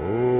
Om.